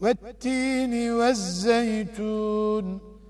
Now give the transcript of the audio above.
والتين والزيتون